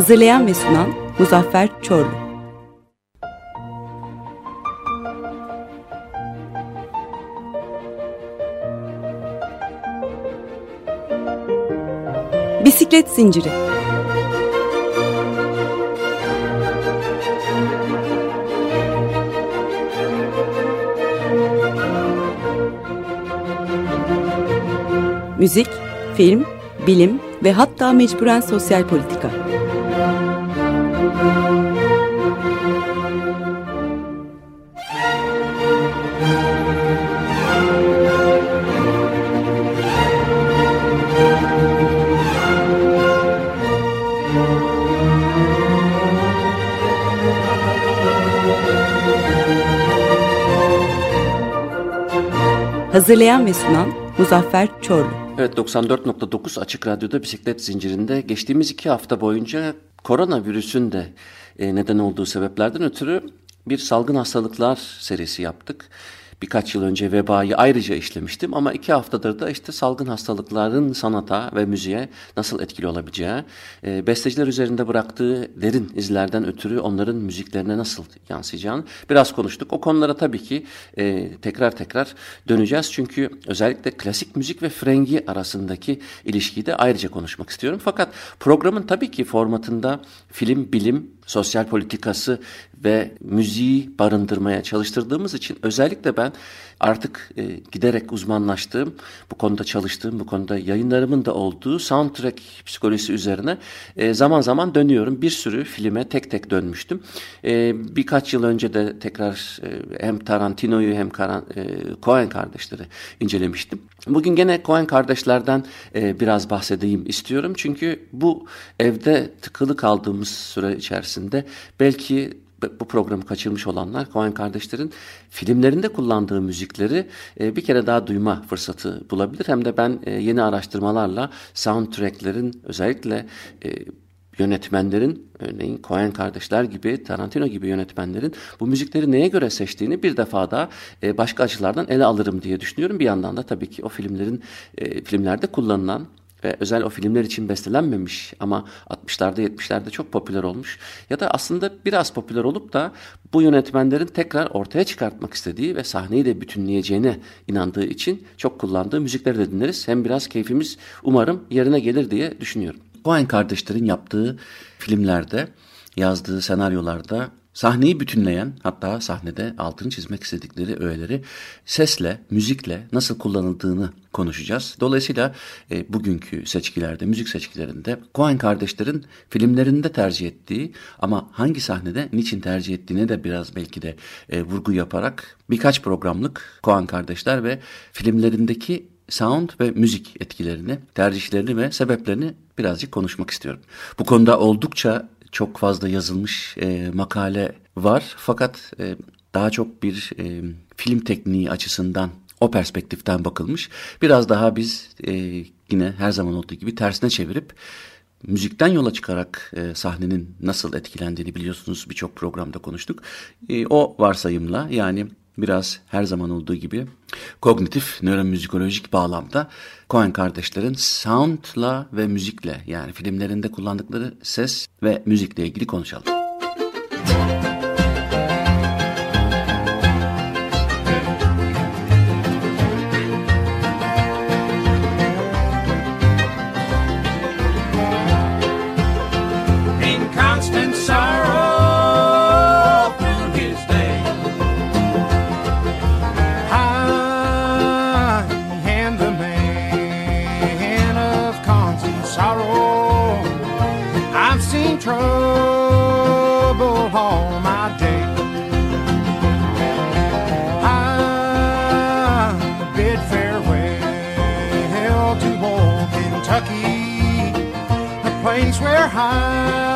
Hazırlayan ve sunan Muzaffer Çorlu. Bisiklet Zinciri Müzik, film, bilim ve hatta mecburen sosyal politika. Hazırlayan ve sunan Muzaffer Çorlu. Evet 94.9 Açık Radyo'da bisiklet zincirinde geçtiğimiz iki hafta boyunca koronavirüsün de e, neden olduğu sebeplerden ötürü bir salgın hastalıklar serisi yaptık birkaç yıl önce vebayı ayrıca işlemiştim ama iki haftadır da işte salgın hastalıkların sanata ve müziğe nasıl etkili olabileceği, e, besteciler üzerinde bıraktığı derin izlerden ötürü onların müziklerine nasıl yansıyacağını biraz konuştuk. O konulara tabii ki e, tekrar tekrar döneceğiz çünkü özellikle klasik müzik ve frengi arasındaki ilişkiyi de ayrıca konuşmak istiyorum. Fakat programın tabii ki formatında film, bilim, sosyal politikası ve müziği barındırmaya çalıştırdığımız için özellikle ben artık e, giderek uzmanlaştığım, bu konuda çalıştığım, bu konuda yayınlarımın da olduğu soundtrack psikolojisi üzerine e, zaman zaman dönüyorum. Bir sürü filme tek tek dönmüştüm. E, birkaç yıl önce de tekrar e, hem Tarantino'yu hem Karan, e, Coen kardeşleri incelemiştim. Bugün gene Coen kardeşlerden e, biraz bahsedeyim istiyorum. Çünkü bu evde tıkılı kaldığımız süre içerisinde belki bu programı kaçırmış olanlar Coen kardeşlerin filmlerinde kullandığı müzikleri e, bir kere daha duyma fırsatı bulabilir. Hem de ben e, yeni araştırmalarla soundtracklerin özellikle e, yönetmenlerin örneğin Coen kardeşler gibi Tarantino gibi yönetmenlerin bu müzikleri neye göre seçtiğini bir defa daha e, başka açılardan ele alırım diye düşünüyorum. Bir yandan da tabii ki o filmlerin e, filmlerde kullanılan ve özel o filmler için bestelenmemiş ama 60'larda 70'lerde çok popüler olmuş ya da aslında biraz popüler olup da bu yönetmenlerin tekrar ortaya çıkartmak istediği ve sahneyi de bütünleyeceğine inandığı için çok kullandığı müzikleri de dinleriz. Hem biraz keyfimiz umarım yerine gelir diye düşünüyorum. Coen kardeşlerin yaptığı filmlerde, yazdığı senaryolarda Sahneyi bütünleyen hatta sahnede altını çizmek istedikleri öğeleri sesle, müzikle nasıl kullanıldığını konuşacağız. Dolayısıyla e, bugünkü seçkilerde, müzik seçkilerinde Coen kardeşlerin filmlerinde tercih ettiği ama hangi sahnede niçin tercih ettiğine de biraz belki de e, vurgu yaparak birkaç programlık Coen kardeşler ve filmlerindeki sound ve müzik etkilerini, tercihlerini ve sebeplerini birazcık konuşmak istiyorum. Bu konuda oldukça çok fazla yazılmış e, makale var fakat e, daha çok bir e, film tekniği açısından o perspektiften bakılmış. Biraz daha biz e, yine her zaman olduğu gibi tersine çevirip müzikten yola çıkarak e, sahnenin nasıl etkilendiğini biliyorsunuz birçok programda konuştuk. E, o varsayımla yani biraz her zaman olduğu gibi kognitif nöromüzikolojik bağlamda Coen kardeşlerin soundla ve müzikle yani filmlerinde kullandıkları ses ve müzikle ilgili konuşalım. trouble all my day. I bid farewell to old Kentucky, the place where I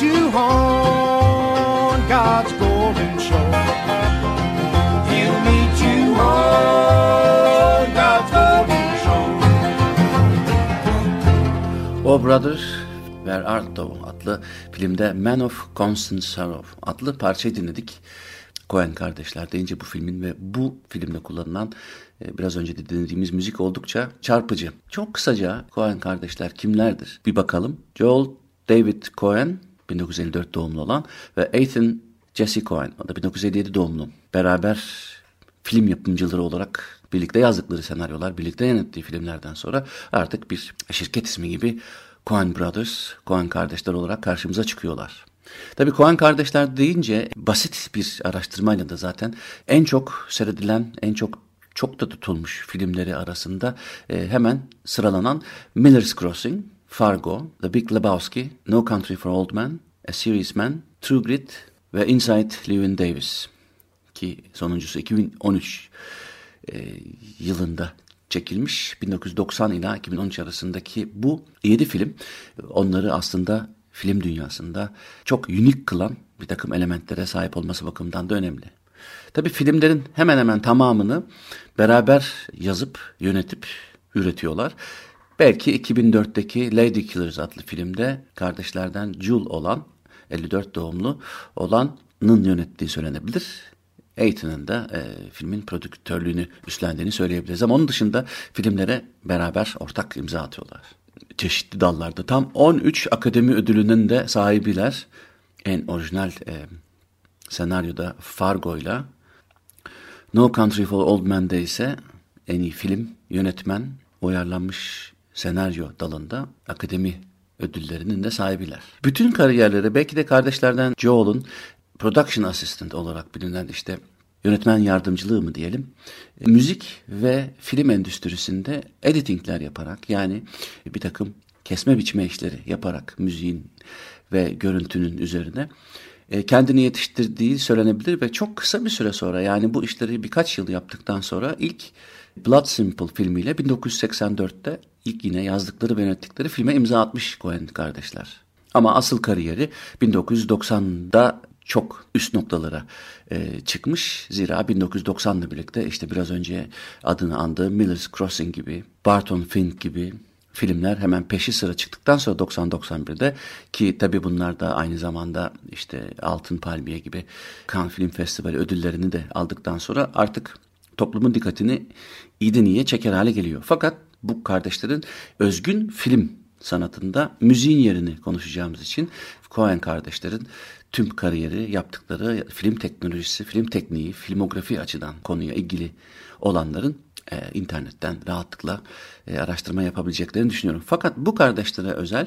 Meet you God's golden shore. He'll meet you on God's golden shore. O Brother Where Art Thou adlı filmde Man of Constant Sorrow adlı parçayı dinledik. Coen kardeşler deyince bu filmin ve bu filmde kullanılan e, biraz önce de dinlediğimiz müzik oldukça çarpıcı. Çok kısaca Coen kardeşler kimlerdir? Bir bakalım. Joel David Coen 1954 doğumlu olan ve Ethan Jesse Coen o da 1957 doğumlu. Beraber film yapımcıları olarak birlikte yazdıkları senaryolar, birlikte yönettiği filmlerden sonra artık bir şirket ismi gibi Coen Brothers, Coen kardeşler olarak karşımıza çıkıyorlar. Tabii Coen kardeşler deyince basit bir araştırmayla da zaten en çok seyredilen, en çok çok da tutulmuş filmleri arasında e, hemen sıralanan Miller's Crossing, Fargo, The Big Lebowski, No Country for Old Men, A Serious Man, True Grit ve Inside Llewyn Davis ki sonuncusu 2013 e, yılında çekilmiş 1990 ila 2013 arasındaki bu 7 film onları aslında film dünyasında çok unik kılan bir takım elementlere sahip olması bakımından da önemli. Tabii filmlerin hemen hemen tamamını beraber yazıp yönetip üretiyorlar. Belki 2004'teki Lady Killers adlı filmde kardeşlerden Jul olan 54 doğumlu olanın yönettiği söylenebilir. Aiton'un da e, filmin prodüktörlüğünü üstlendiğini söyleyebiliriz. Ama onun dışında filmlere beraber ortak imza atıyorlar. çeşitli dallarda. Tam 13 akademi ödülünün de sahibiler. En orijinal e, senaryoda Fargo'yla No Country for Old Men'de ise en iyi film, yönetmen, uyarlanmış senaryo dalında akademi ödüllerinin de sahibiler. Bütün kariyerleri belki de kardeşlerden Joel'un production assistant olarak bilinen işte yönetmen yardımcılığı mı diyelim. Müzik ve film endüstrisinde editingler yaparak yani bir takım kesme biçme işleri yaparak müziğin ve görüntünün üzerine e, kendini yetiştirdiği söylenebilir ve çok kısa bir süre sonra yani bu işleri birkaç yıl yaptıktan sonra ilk Blood Simple filmiyle 1984'te ilk yine yazdıkları ve yönettikleri filme imza atmış Coen kardeşler. Ama asıl kariyeri 1990'da çok üst noktalara e, çıkmış. Zira 1990'la birlikte işte biraz önce adını andığı Miller's Crossing gibi, Barton Fink gibi filmler hemen peşi sıra çıktıktan sonra 90-91'de ki tabii bunlar da aynı zamanda işte Altın Palmiye gibi Cannes Film Festivali ödüllerini de aldıktan sonra artık toplumun dikkatini iyiden iyiye çeker hale geliyor. Fakat bu kardeşlerin özgün film sanatında müziğin yerini konuşacağımız için Coen kardeşlerin tüm kariyeri yaptıkları film teknolojisi, film tekniği, filmografi açıdan konuya ilgili olanların e, internetten rahatlıkla e, araştırma yapabileceklerini düşünüyorum. Fakat bu kardeşlere özel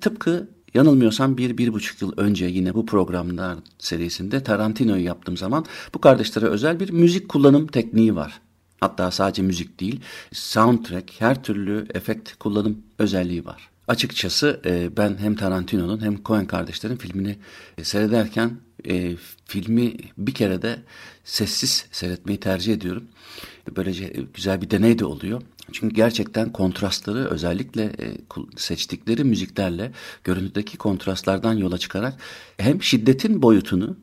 tıpkı yanılmıyorsam bir, bir buçuk yıl önce yine bu programlar serisinde Tarantino'yu yaptığım zaman bu kardeşlere özel bir müzik kullanım tekniği var. Hatta sadece müzik değil, soundtrack, her türlü efekt kullanım özelliği var. Açıkçası e, ben hem Tarantino'nun hem Coen kardeşlerin filmini e, seyrederken e, filmi bir kere de sessiz seyretmeyi tercih ediyorum. Böylece güzel bir deney de oluyor. Çünkü gerçekten kontrastları özellikle e, seçtikleri müziklerle görüntüdeki kontrastlardan yola çıkarak hem şiddetin boyutunu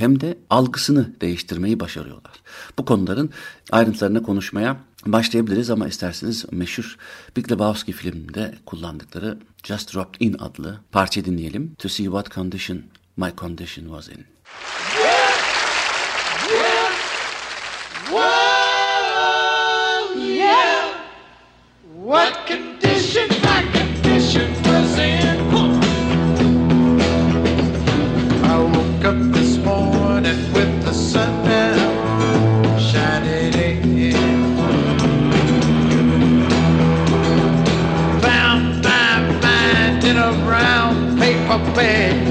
hem de algısını değiştirmeyi başarıyorlar. Bu konuların ayrıntılarını konuşmaya başlayabiliriz ama isterseniz meşhur Big Lebowski filminde kullandıkları Just Dropped In adlı parça dinleyelim. To see what condition my condition was in. What condition my condition was in. I woke up with the sun shining in. Found my mind in a brown paper bag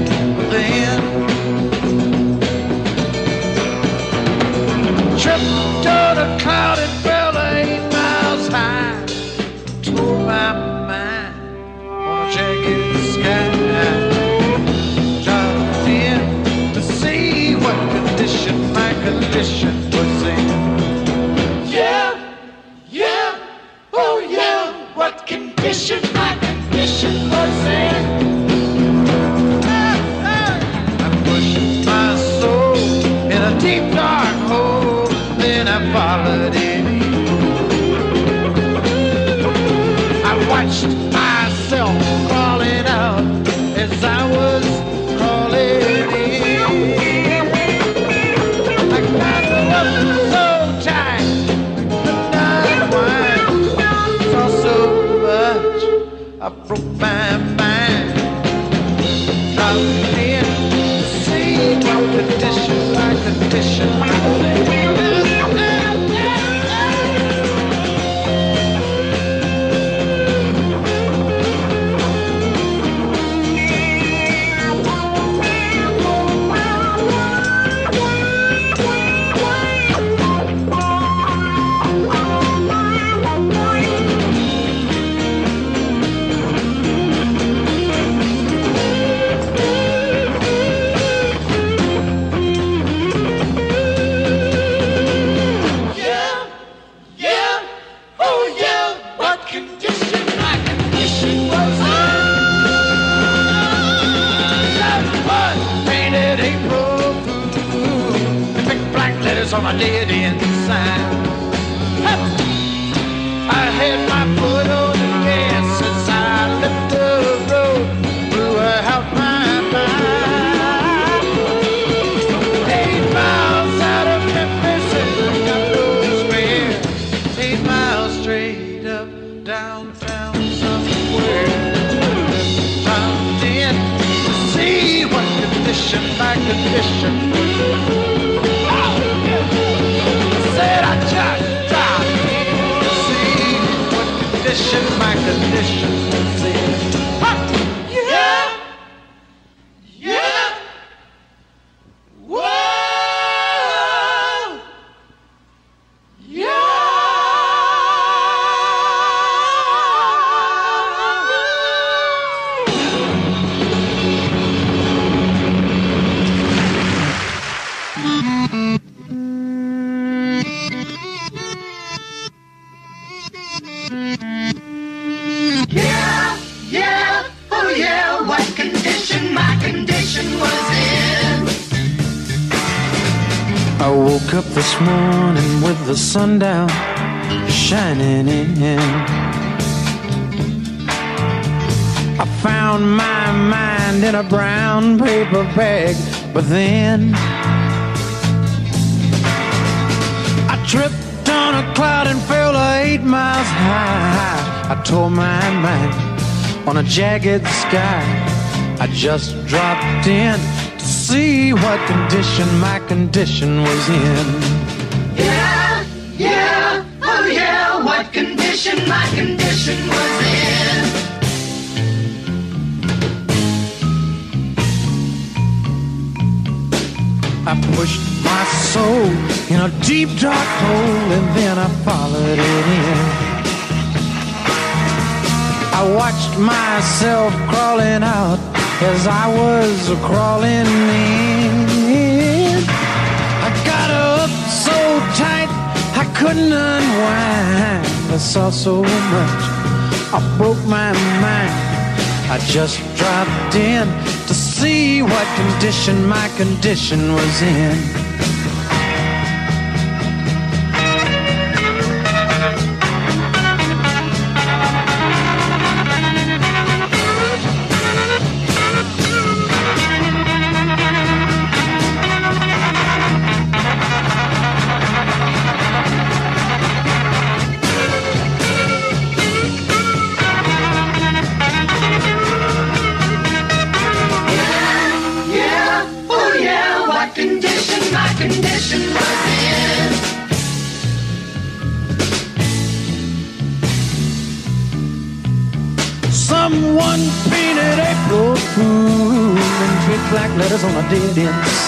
but then I tripped on a cloud and fell eight miles high. I tore my mind on a jagged sky. I just dropped in to see what condition my condition was in. Yeah, yeah, oh yeah, what condition my condition was in. I pushed my soul in a deep dark hole and then I followed it in. I watched myself crawling out as I was crawling in. I got up so tight I couldn't unwind. I saw so much, I broke my mind. I just dropped in to see what condition my condition was in.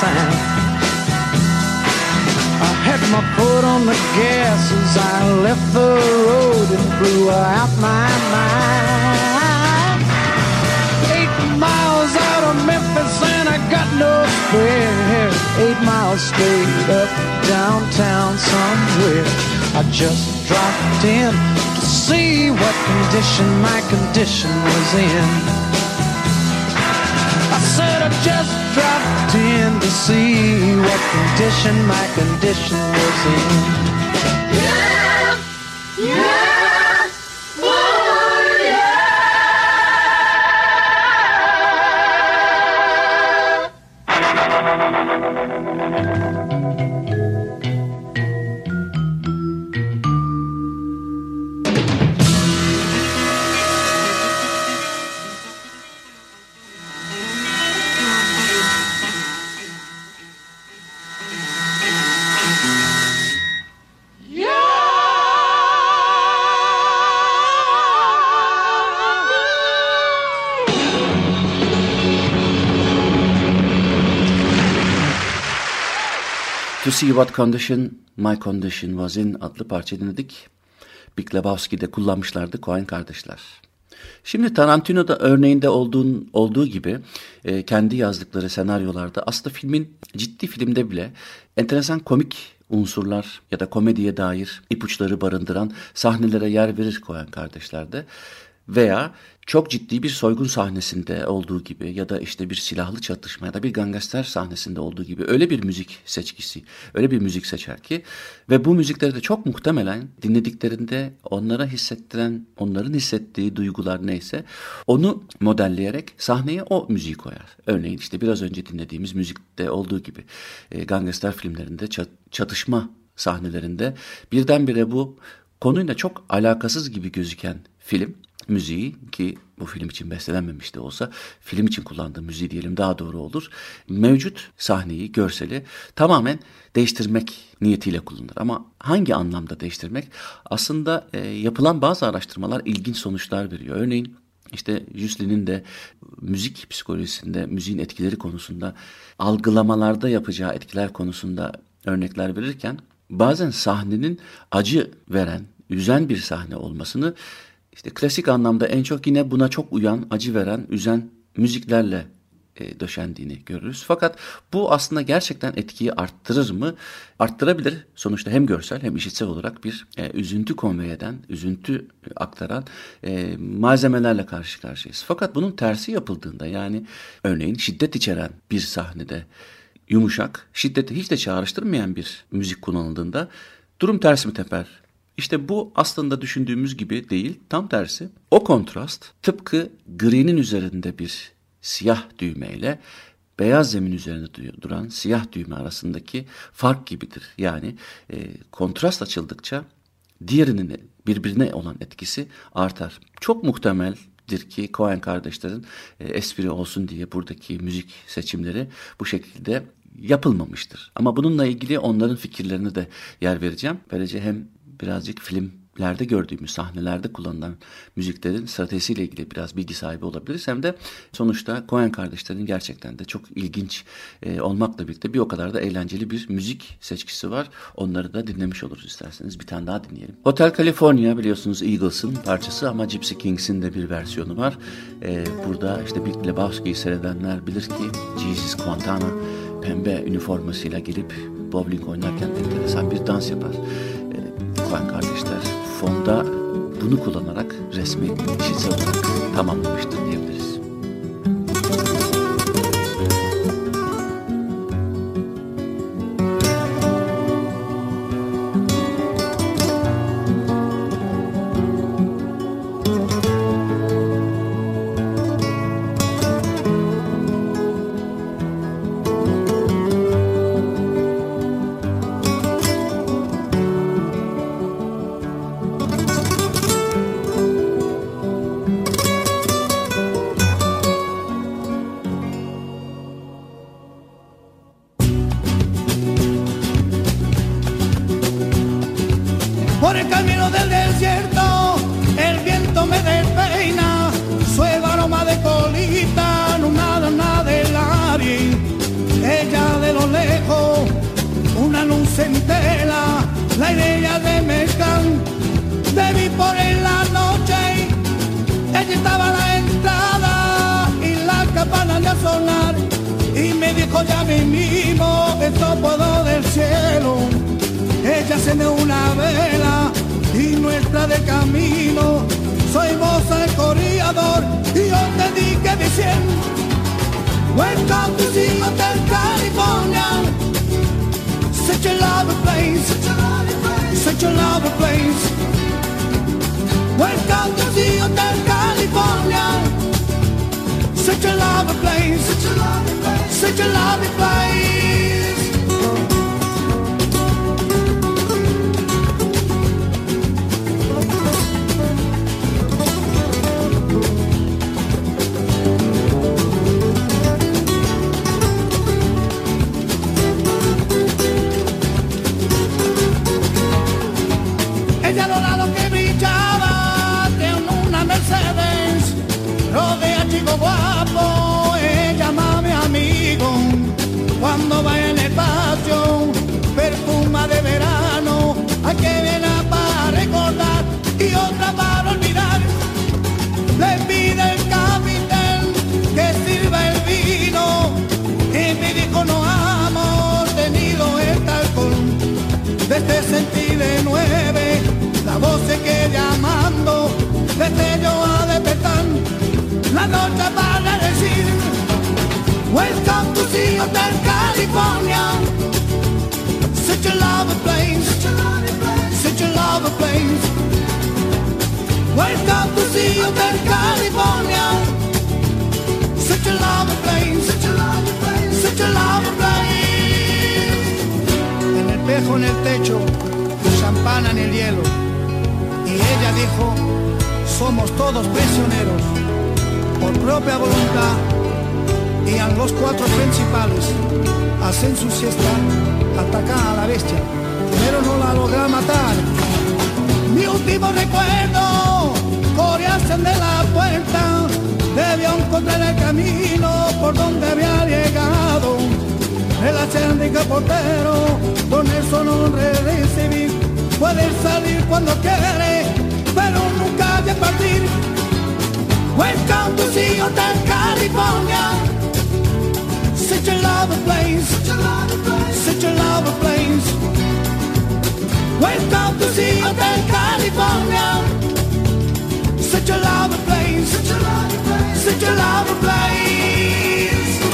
I had my foot on the gas as I left the road and blew out my mind. Eight miles out of Memphis and I got no spare. Eight miles straight up downtown somewhere. I just dropped in to see what condition my condition was in. I just dropped in to see what condition my condition was in. Yeah, See What Condition My Condition Was In adlı parça dinledik. Big Lebowski'de kullanmışlardı Coen kardeşler. Şimdi Tarantino'da örneğinde olduğun, olduğu gibi e, kendi yazdıkları senaryolarda aslında filmin ciddi filmde bile enteresan komik unsurlar ya da komediye dair ipuçları barındıran sahnelere yer verir Coen kardeşlerde. Veya çok ciddi bir soygun sahnesinde olduğu gibi ya da işte bir silahlı çatışma ya da bir gangster sahnesinde olduğu gibi öyle bir müzik seçkisi, öyle bir müzik seçer ki ve bu müzikleri de çok muhtemelen dinlediklerinde onlara hissettiren, onların hissettiği duygular neyse onu modelleyerek sahneye o müziği koyar. Örneğin işte biraz önce dinlediğimiz müzikte olduğu gibi e, gangster filmlerinde çat- çatışma sahnelerinde birdenbire bu konuyla çok alakasız gibi gözüken film müziği ki bu film için bestelenmemiş de olsa film için kullandığı müziği diyelim daha doğru olur. Mevcut sahneyi, görseli tamamen değiştirmek niyetiyle kullanır. Ama hangi anlamda değiştirmek? Aslında e, yapılan bazı araştırmalar ilginç sonuçlar veriyor. Örneğin işte Juslin'in de müzik psikolojisinde, müziğin etkileri konusunda, algılamalarda yapacağı etkiler konusunda örnekler verirken bazen sahnenin acı veren, üzen bir sahne olmasını işte klasik anlamda en çok yine buna çok uyan, acı veren, üzen müziklerle e, döşendiğini görürüz. Fakat bu aslında gerçekten etkiyi arttırır mı? Arttırabilir. Sonuçta hem görsel hem işitsel olarak bir e, üzüntü konvey eden, üzüntü aktaran e, malzemelerle karşı karşıyayız. Fakat bunun tersi yapıldığında yani örneğin şiddet içeren bir sahnede yumuşak, şiddeti hiç de çağrıştırmayan bir müzik kullanıldığında durum ters mi teper? İşte bu aslında düşündüğümüz gibi değil, tam tersi. O kontrast tıpkı gri'nin üzerinde bir siyah düğmeyle beyaz zemin üzerinde duran siyah düğme arasındaki fark gibidir. Yani e, kontrast açıldıkça diğerinin birbirine olan etkisi artar. Çok muhtemeldir ki Coen kardeşlerin e, espri olsun diye buradaki müzik seçimleri bu şekilde yapılmamıştır. Ama bununla ilgili onların fikirlerini de yer vereceğim. Böylece hem birazcık filmlerde gördüğümüz sahnelerde kullanılan müziklerin stratejisiyle ilgili biraz bilgi sahibi olabiliriz. Hem de sonuçta Coen kardeşlerin gerçekten de çok ilginç e, olmakla birlikte bir o kadar da eğlenceli bir müzik seçkisi var. Onları da dinlemiş oluruz isterseniz. Bir tane daha dinleyelim. Hotel California biliyorsunuz Eagles'ın parçası ama Gypsy Kings'in de bir versiyonu var. E, burada işte Big Lebowski'yi seyredenler bilir ki Jesus Quintana pembe üniformasıyla gelip bowling oynarken enteresan bir dans yapar. Coen kardeşler. Fonda bunu kullanarak resmi işitsel olarak tamamlamıştır Welcome to the Hotel California Such a lovely place. Such a lovely place. Welcome to the Hotel California Such a lovely place. Such a lovely place guapo, ella mami amigo, cuando va en el patio, perfuma de verano, hay que viene para recordar y otra para olvidar. Le pide el capitán que sirva el vino. Y me dijo no hemos tenido este alcohol desde sentí de nueve la voz se que llamando desde yo a despertar la noche The Hotel California. Such a lovely place. Such a lovely place. Welcome to the Hotel California. Such a lovely place. Such a lovely place Such a place. En el espejo en el techo champán en el hielo. Y ella dijo somos todos prisioneros por propia voluntad y a los cuatro principales hacen su siesta, atacan a la bestia, pero no la logra matar. Mi último recuerdo, coreasen de la puerta, debió encontrar el camino por donde había llegado. El acérdico portero, con eso no recibir, puede salir cuando quiere, pero nunca de partir. Welcome to see Hotel California. Such a love ablaze. Such a love ablaze. Welcome to see Hotel California. Such a love ablaze. Such a love ablaze. Such a love ablaze.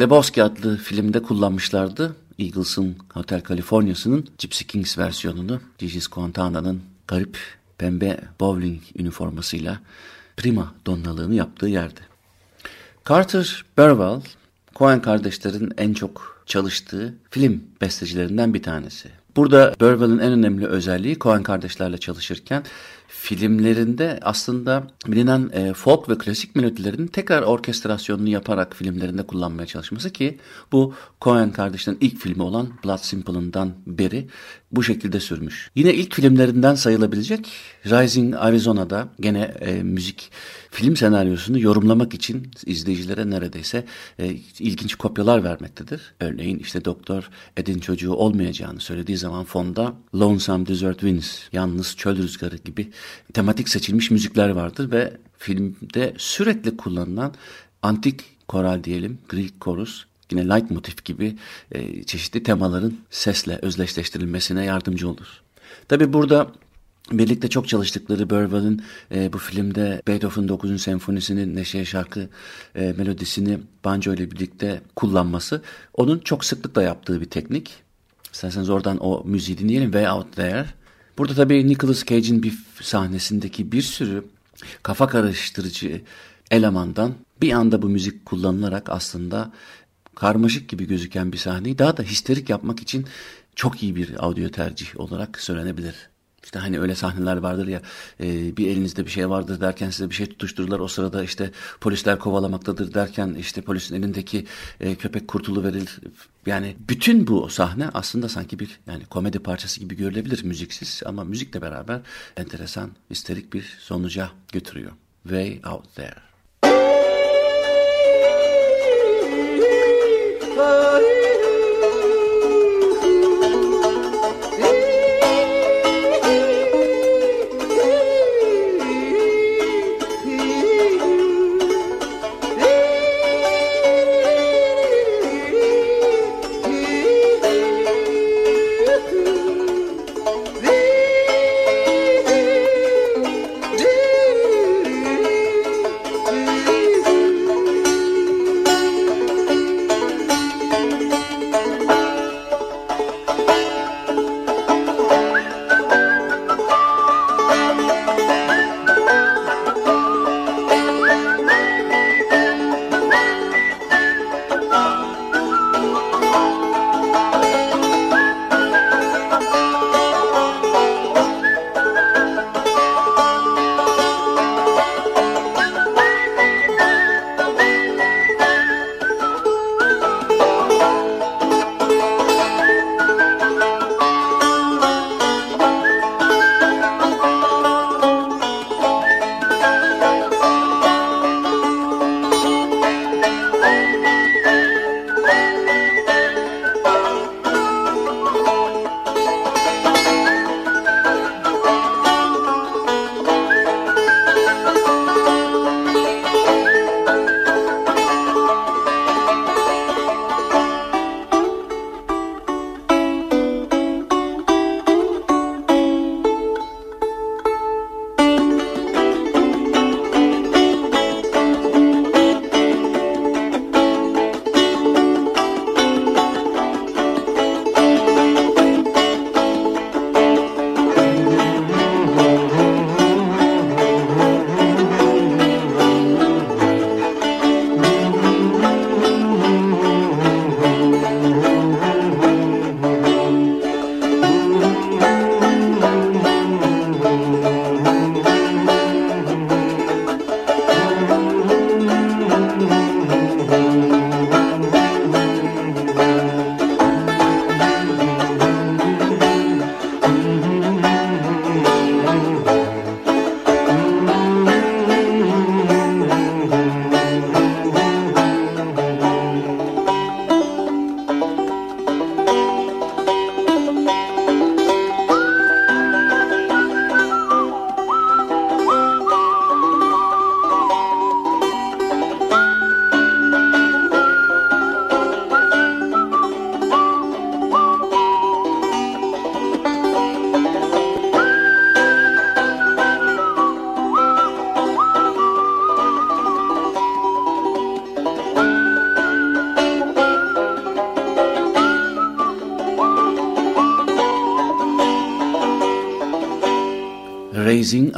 Lebowski adlı filmde kullanmışlardı. Eagles'ın Hotel California'sının Gypsy Kings versiyonunu Gigi Squantana'nın garip pembe bowling üniformasıyla prima donnalığını yaptığı yerde. Carter Burwell, Coen kardeşlerin en çok çalıştığı film bestecilerinden bir tanesi. Burada Burwell'ın en önemli özelliği Coen kardeşlerle çalışırken filmlerinde aslında bilinen e, folk ve klasik melodilerin tekrar orkestrasyonunu yaparak filmlerinde kullanmaya çalışması ki bu Coen kardeşlerin ilk filmi olan Blood Simple'ından beri bu şekilde sürmüş. Yine ilk filmlerinden sayılabilecek Rising Arizona'da gene e, müzik film senaryosunu yorumlamak için izleyicilere neredeyse e, ilginç kopyalar vermektedir. Örneğin işte Doktor Ed'in çocuğu olmayacağını söylediği zaman fonda Lonesome Desert Winds, Yalnız Çöl Rüzgarı gibi tematik seçilmiş müzikler vardır ve filmde sürekli kullanılan antik koral diyelim, Greek chorus yine light motif gibi e, çeşitli temaların sesle özdeşleştirilmesine yardımcı olur. Tabi burada Birlikte çok çalıştıkları Burwell'in e, bu filmde Beethoven 9. senfonisinin Neşe şarkı e, melodisini banjo ile birlikte kullanması onun çok sıklıkla yaptığı bir teknik. İsterseniz oradan o müziği dinleyelim Way Out There. Burada tabii Nicolas Cage'in bir sahnesindeki bir sürü kafa karıştırıcı elemandan bir anda bu müzik kullanılarak aslında karmaşık gibi gözüken bir sahneyi daha da histerik yapmak için çok iyi bir audio tercih olarak söylenebilir. İşte hani öyle sahneler vardır ya e, bir elinizde bir şey vardır derken size bir şey tutuştururlar. O sırada işte polisler kovalamaktadır derken işte polisin elindeki e, köpek kurtulu verir. Yani bütün bu sahne aslında sanki bir yani komedi parçası gibi görülebilir müziksiz ama müzikle beraber enteresan, histerik bir sonuca götürüyor. Way Out There. Bye.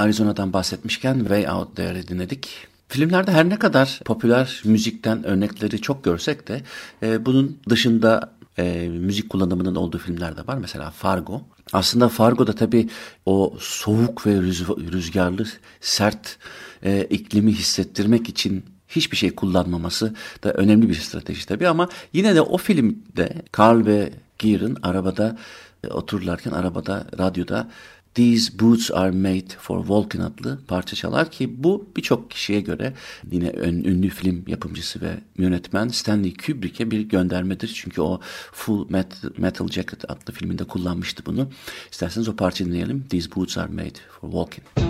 Arizona'dan bahsetmişken Way Out There'i dinledik. Filmlerde her ne kadar popüler müzikten örnekleri çok görsek de e, bunun dışında e, müzik kullanımının olduğu filmler de var. Mesela Fargo. Aslında Fargo'da tabii o soğuk ve rüz- rüzgarlı, sert e, iklimi hissettirmek için hiçbir şey kullanmaması da önemli bir strateji tabii ama yine de o filmde Carl ve Gear'ın arabada e, otururlarken arabada radyoda These Boots Are Made for Walking adlı parça çalar ki bu birçok kişiye göre yine ön, ünlü film yapımcısı ve yönetmen Stanley Kubrick'e bir göndermedir. Çünkü o Full Metal, Metal Jacket adlı filminde kullanmıştı bunu. İsterseniz o parçayı dinleyelim. These Boots Are Made for Walking.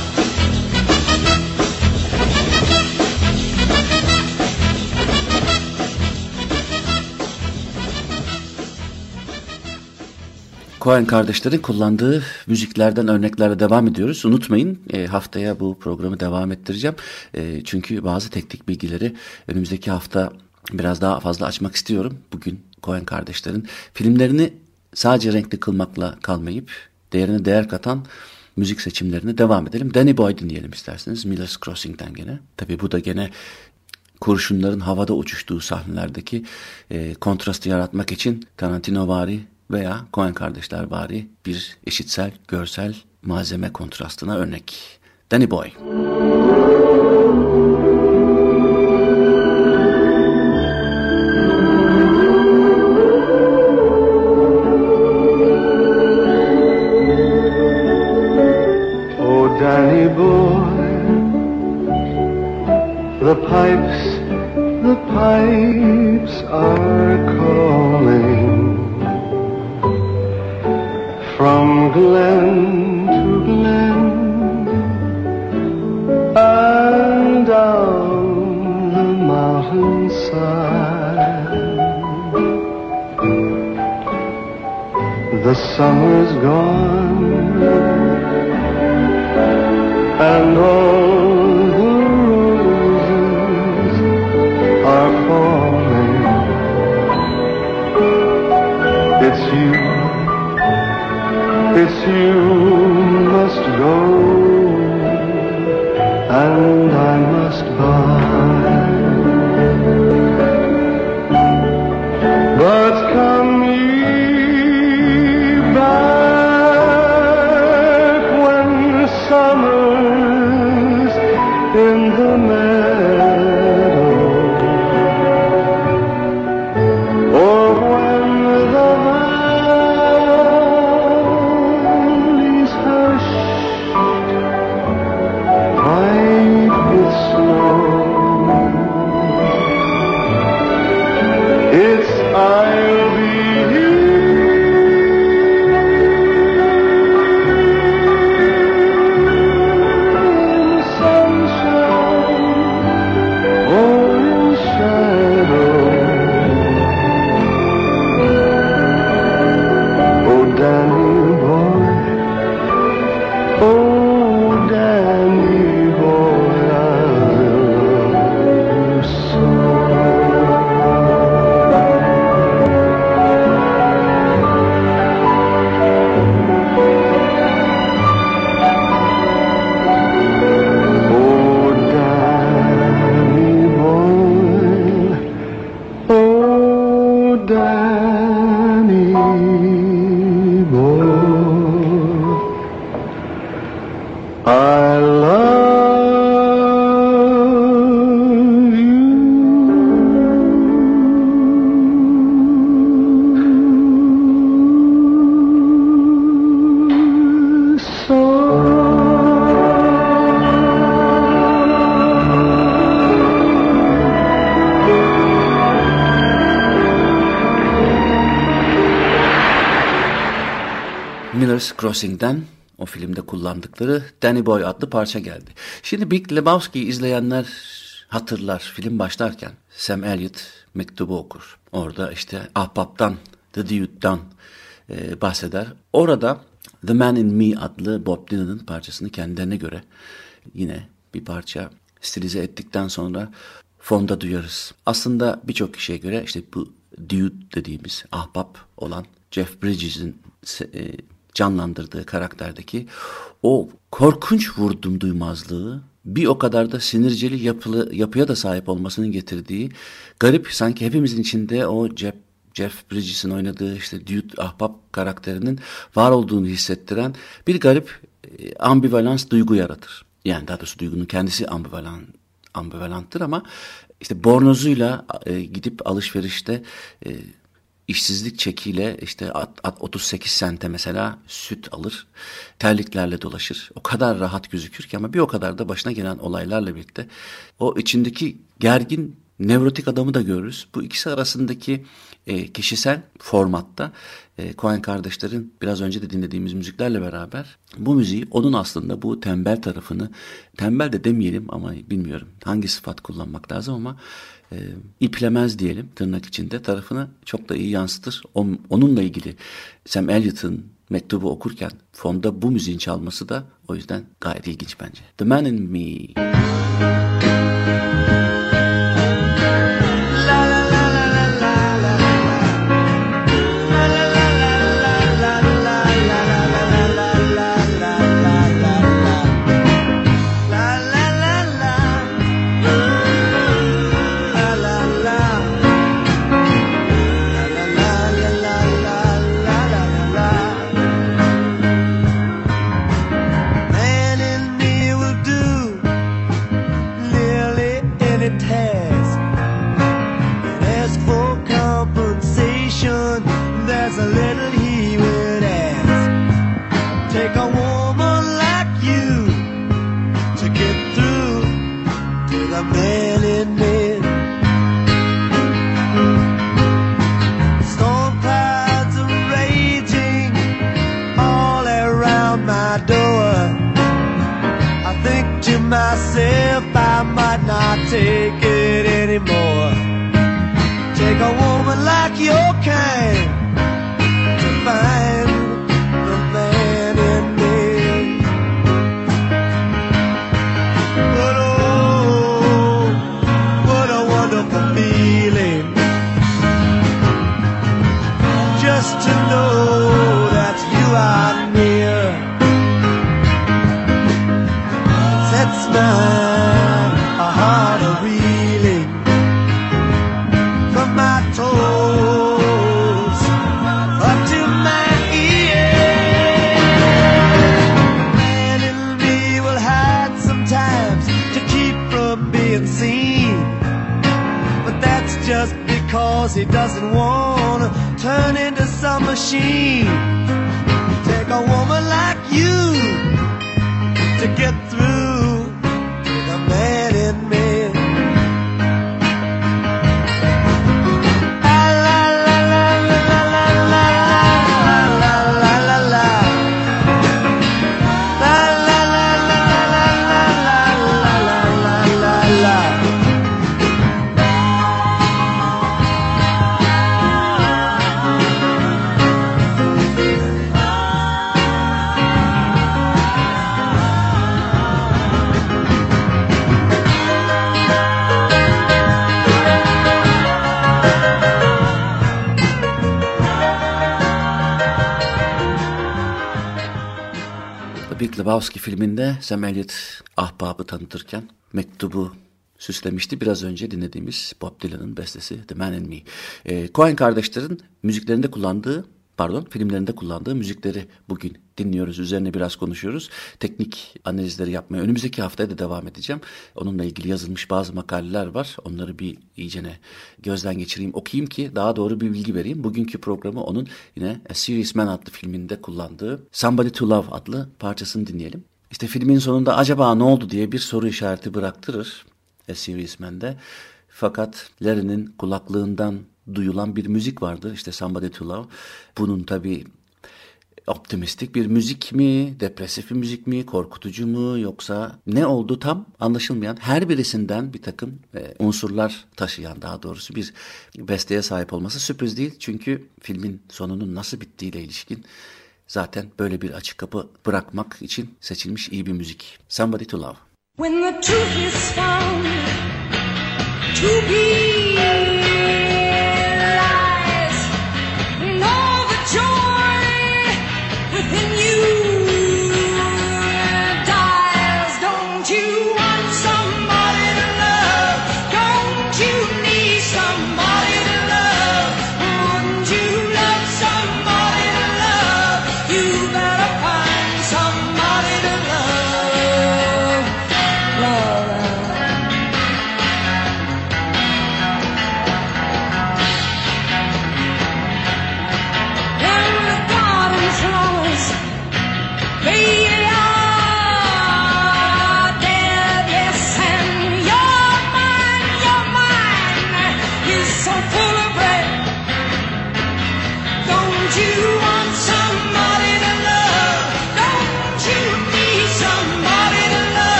Cohen kardeşlerin kullandığı müziklerden örneklerle devam ediyoruz. Unutmayın e, haftaya bu programı devam ettireceğim. E, çünkü bazı teknik bilgileri önümüzdeki hafta biraz daha fazla açmak istiyorum. Bugün Cohen kardeşlerin filmlerini sadece renkli kılmakla kalmayıp değerine değer katan müzik seçimlerine devam edelim. Danny Boy dinleyelim isterseniz Miller's Crossing'den gene. Tabii bu da gene kurşunların havada uçuştuğu sahnelerdeki e, kontrastı yaratmak için Tarantino vari veya Coen kardeşler vari bir eşitsel görsel malzeme kontrastına örnek. Danny Boy. Oh, Paris Crossing'den o filmde kullandıkları Danny Boy adlı parça geldi. Şimdi Big Lebowski'yi izleyenler hatırlar film başlarken Sam Elliott mektubu okur. Orada işte ahbaptan, The Dude'dan e, bahseder. Orada The Man in Me adlı Bob Dylan'ın parçasını kendilerine göre yine bir parça stilize ettikten sonra fonda duyarız. Aslında birçok kişiye göre işte bu Dude dediğimiz ahbap olan Jeff Bridges'in e, canlandırdığı karakterdeki o korkunç vurdum duymazlığı bir o kadar da sinirceli yapılı, yapıya da sahip olmasının getirdiği garip sanki hepimizin içinde o Jeff, Jeff Bridges'in oynadığı işte Dude ahbap karakterinin var olduğunu hissettiren bir garip e, ambivalans duygu yaratır. Yani daha doğrusu duygunun kendisi ambivalan, ambivalanttır ama işte bornozuyla e, gidip alışverişte e, işsizlik çekiyle işte 38 sente mesela süt alır. Terliklerle dolaşır. O kadar rahat gözükür ki ama bir o kadar da başına gelen olaylarla birlikte o içindeki gergin nevrotik adamı da görürüz. Bu ikisi arasındaki e, kişisel formatta e, Coen kardeşlerin biraz önce de dinlediğimiz müziklerle beraber bu müziği onun aslında bu tembel tarafını tembel de demeyelim ama bilmiyorum hangi sıfat kullanmak lazım ama e, iplemez diyelim tırnak içinde tarafını çok da iyi yansıtır. On, onunla ilgili Sam Elliott'ın mektubu okurken fonda bu müziğin çalması da o yüzden gayet ilginç bence. The Man in Me. me. Lebowski filminde Sam Elliott ahbabı tanıtırken mektubu süslemişti. Biraz önce dinlediğimiz Bob Dylan'ın bestesi The Man in Me. E, Coen kardeşlerin müziklerinde kullandığı, pardon filmlerinde kullandığı müzikleri bugün dinliyoruz. Üzerine biraz konuşuyoruz. Teknik analizleri yapmaya önümüzdeki haftaya da devam edeceğim. Onunla ilgili yazılmış bazı makaleler var. Onları bir iyicene gözden geçireyim, okuyayım ki daha doğru bir bilgi vereyim. Bugünkü programı onun yine A Serious Man adlı filminde kullandığı Somebody to Love adlı parçasını dinleyelim. İşte filmin sonunda acaba ne oldu diye bir soru işareti bıraktırır A Serious Man'de. Fakat Larry'nin kulaklığından duyulan bir müzik vardı. İşte Somebody to Love. Bunun tabii optimistik bir müzik mi, depresif bir müzik mi, korkutucu mu yoksa ne oldu tam anlaşılmayan her birisinden bir takım e, unsurlar taşıyan daha doğrusu bir besteye sahip olması sürpriz değil. Çünkü filmin sonunun nasıl bittiğiyle ilişkin zaten böyle bir açık kapı bırakmak için seçilmiş iyi bir müzik. Somebody to Love. When the truth is found to be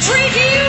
Treaty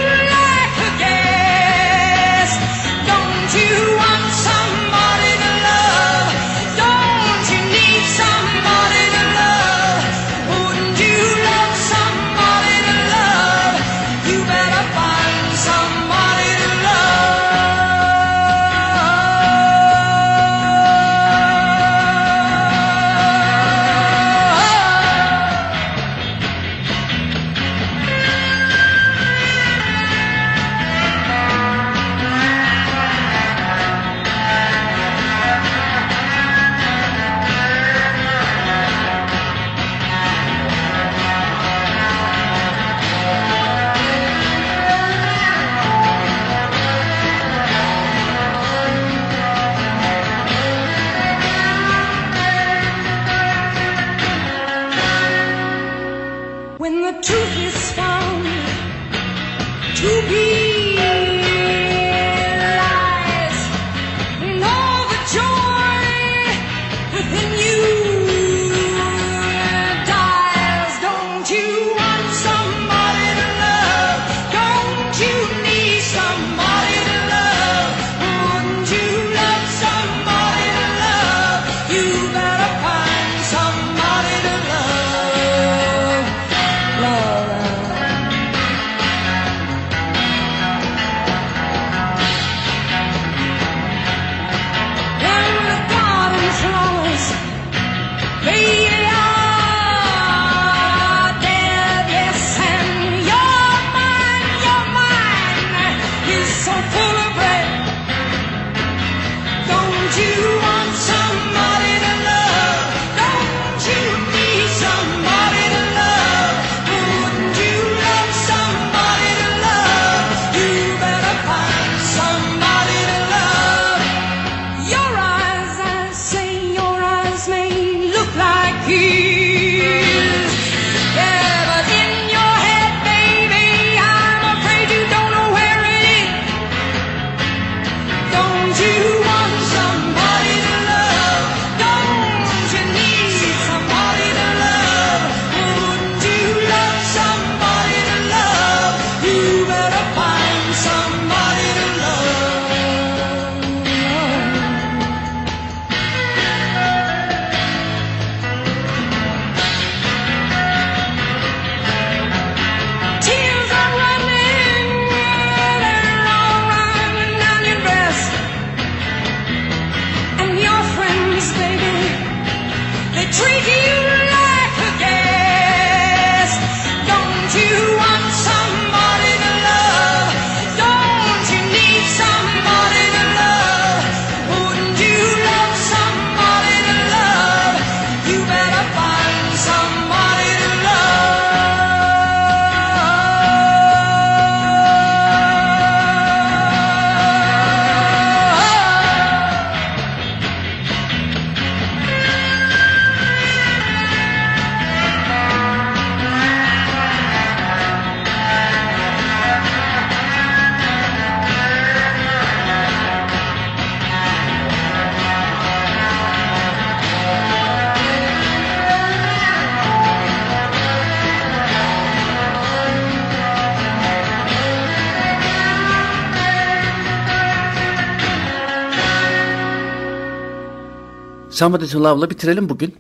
Somebody to Love'la bitirelim bugün.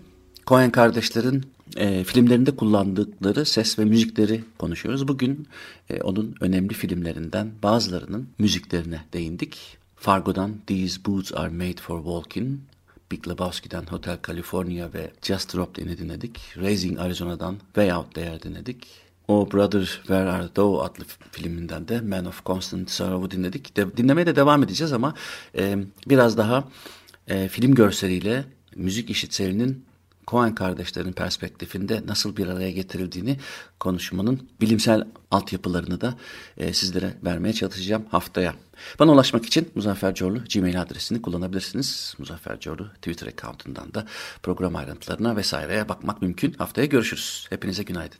Coen kardeşlerin e, filmlerinde kullandıkları ses ve müzikleri konuşuyoruz. Bugün e, onun önemli filmlerinden bazılarının müziklerine değindik. Fargo'dan These Boots Are Made for Walking, Big Lebowski'den Hotel California ve Just Dropped In'i dinledik. Raising Arizona'dan Way Out There dinledik. O Brother Where Are Thou adlı filminden de Man of Constant Sorrow'u dinledik. De, dinlemeye de devam edeceğiz ama e, biraz daha e, film görseliyle müzik işitselinin Coen kardeşlerin perspektifinde nasıl bir araya getirildiğini konuşmanın bilimsel altyapılarını da e, sizlere vermeye çalışacağım haftaya. Bana ulaşmak için Muzaffer Corlu Gmail adresini kullanabilirsiniz. Muzaffer Corlu Twitter accountundan da program ayrıntılarına vesaireye bakmak mümkün. Haftaya görüşürüz. Hepinize günaydın.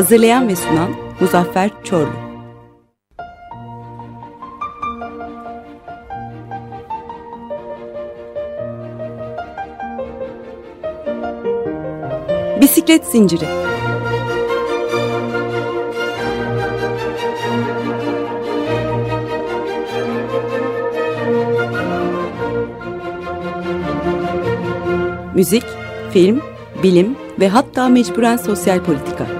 Hazırlayan ve sunan Muzaffer Çorlu. Bisiklet Zinciri Müzik, film, bilim ve hatta mecburen sosyal politika.